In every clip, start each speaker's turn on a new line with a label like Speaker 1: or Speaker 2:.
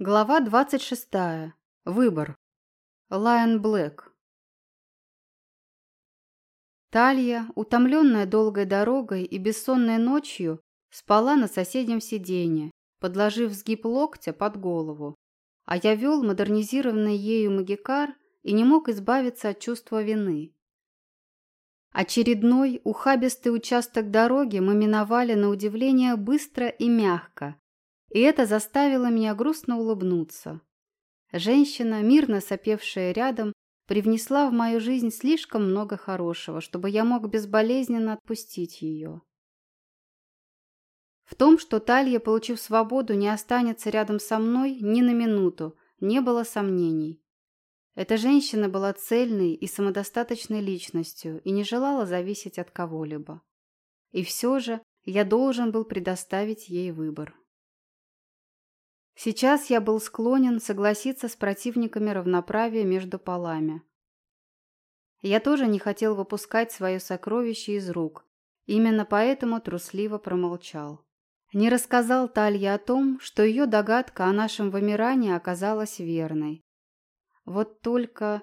Speaker 1: Глава 26. Выбор. Лайон Блэк. Талья, утомленная долгой дорогой и бессонной ночью, спала на соседнем сиденье, подложив сгиб локтя под голову. А я вел модернизированный ею магикар и не мог избавиться от чувства вины. Очередной ухабистый участок дороги мы миновали на удивление быстро и мягко, и это заставило меня грустно улыбнуться. Женщина, мирно сопевшая рядом, привнесла в мою жизнь слишком много хорошего, чтобы я мог безболезненно отпустить ее. В том, что Талья, получив свободу, не останется рядом со мной ни на минуту, не было сомнений. Эта женщина была цельной и самодостаточной личностью и не желала зависеть от кого-либо. И все же я должен был предоставить ей выбор. Сейчас я был склонен согласиться с противниками равноправия между полами. Я тоже не хотел выпускать свое сокровище из рук, именно поэтому трусливо промолчал. Не рассказал Талье о том, что ее догадка о нашем вымирании оказалась верной. Вот только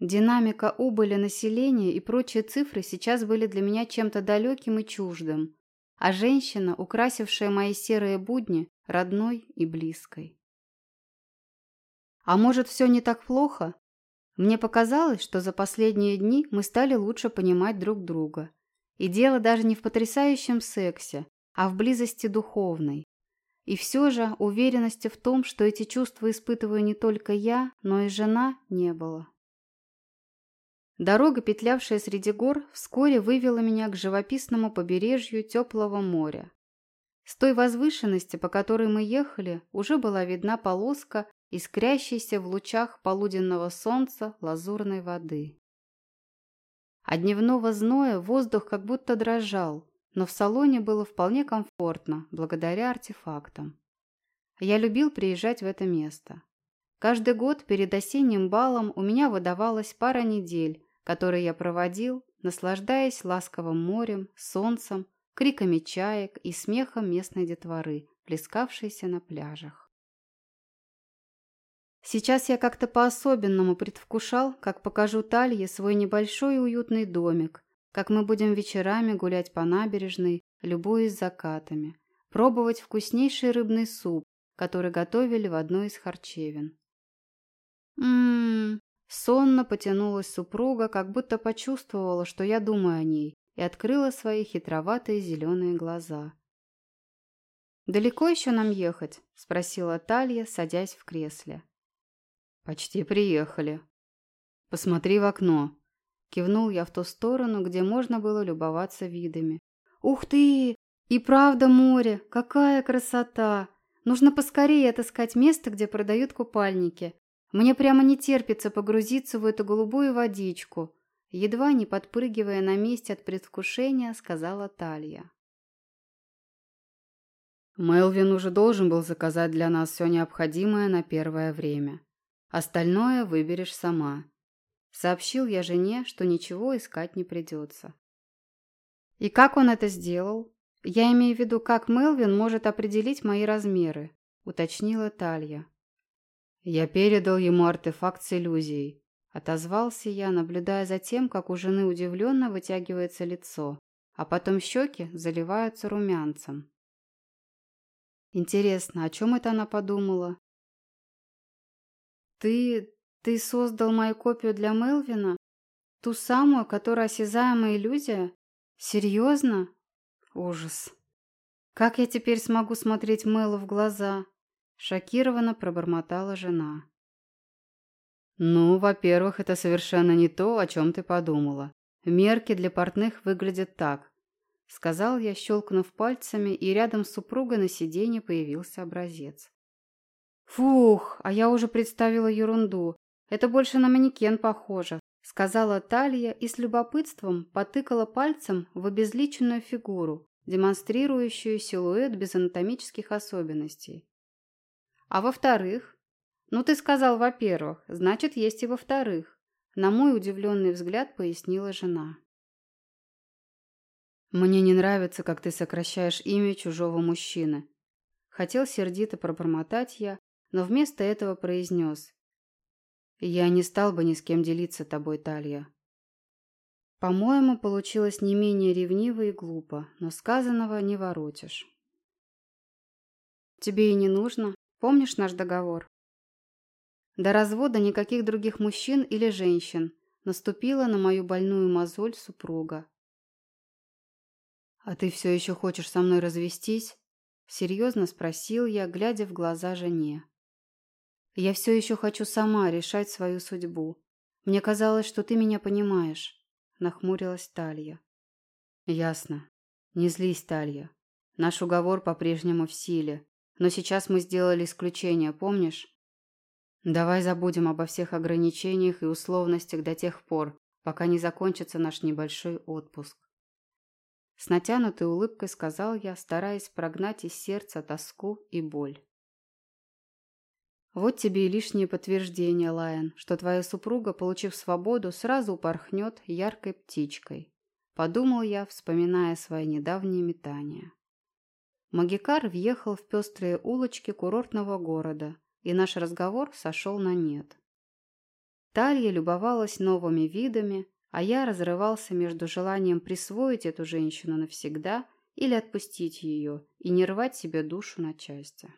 Speaker 1: динамика убыли населения и прочие цифры сейчас были для меня чем-то далеким и чуждым, а женщина, украсившая мои серые будни, родной и близкой. А может, все не так плохо? Мне показалось, что за последние дни мы стали лучше понимать друг друга. И дело даже не в потрясающем сексе, а в близости духовной. И все же уверенности в том, что эти чувства испытываю не только я, но и жена, не было. Дорога, петлявшая среди гор, вскоре вывела меня к живописному побережью теплого моря. С той возвышенности, по которой мы ехали, уже была видна полоска, искрящейся в лучах полуденного солнца лазурной воды. От дневного зноя воздух как будто дрожал, но в салоне было вполне комфортно, благодаря артефактам. Я любил приезжать в это место. Каждый год перед осенним балом у меня выдавалась пара недель, который я проводил, наслаждаясь ласковым морем, солнцем, криками чаек и смехом местной детворы, плескавшейся на пляжах. Сейчас я как-то по-особенному предвкушал, как покажу Талье свой небольшой уютный домик, как мы будем вечерами гулять по набережной, любуясь закатами, пробовать вкуснейший рыбный суп, который готовили в одной из харчевин. Ммм, Сонно потянулась супруга, как будто почувствовала, что я думаю о ней, и открыла свои хитроватые зеленые глаза. «Далеко еще нам ехать?» – спросила Талья, садясь в кресле. «Почти приехали. Посмотри в окно». Кивнул я в ту сторону, где можно было любоваться видами. «Ух ты! И правда море! Какая красота! Нужно поскорее отыскать место, где продают купальники. Мне прямо не терпится погрузиться в эту голубую водичку, едва не подпрыгивая на месте от предвкушения, сказала Талья. Мелвин уже должен был заказать для нас все необходимое на первое время. Остальное выберешь сама. Сообщил я жене, что ничего искать не придется. И как он это сделал? Я имею в виду, как Мелвин может определить мои размеры, уточнила Талья. Я передал ему артефакт с иллюзией. Отозвался я, наблюдая за тем, как у жены удивленно вытягивается лицо, а потом щеки заливаются румянцем. Интересно, о чем это она подумала? Ты... ты создал мою копию для Мелвина? Ту самую, которая осязаемая иллюзия? Серьезно? Ужас. Как я теперь смогу смотреть Мэлу в глаза? Шокированно пробормотала жена. «Ну, во-первых, это совершенно не то, о чем ты подумала. Мерки для портных выглядят так», — сказал я, щелкнув пальцами, и рядом с супругой на сиденье появился образец. «Фух, а я уже представила ерунду. Это больше на манекен похоже», — сказала Талья и с любопытством потыкала пальцем в обезличенную фигуру, демонстрирующую силуэт без анатомических особенностей. А во-вторых? Ну, ты сказал «во-первых», значит, есть и во-вторых. На мой удивленный взгляд пояснила жена. Мне не нравится, как ты сокращаешь имя чужого мужчины. Хотел сердито пробормотать я, но вместо этого произнес. «Я не стал бы ни с кем делиться тобой, Талья». По-моему, получилось не менее ревниво и глупо, но сказанного не воротишь. Тебе и не нужно. Помнишь наш договор? До развода никаких других мужчин или женщин. Наступила на мою больную мозоль супруга. «А ты все еще хочешь со мной развестись?» Серьезно спросил я, глядя в глаза жене. «Я все еще хочу сама решать свою судьбу. Мне казалось, что ты меня понимаешь», — нахмурилась Талья. «Ясно. Не злись, Талья. Наш уговор по-прежнему в силе. Но сейчас мы сделали исключение, помнишь? Давай забудем обо всех ограничениях и условностях до тех пор, пока не закончится наш небольшой отпуск. С натянутой улыбкой сказал я, стараясь прогнать из сердца тоску и боль. Вот тебе и лишнее подтверждение, Лайон, что твоя супруга, получив свободу, сразу упорхнет яркой птичкой. Подумал я, вспоминая свои недавние метания. Магикар въехал в пестрые улочки курортного города, и наш разговор сошел на нет. Талья любовалась новыми видами, а я разрывался между желанием присвоить эту женщину навсегда или отпустить ее и не рвать себе душу на части.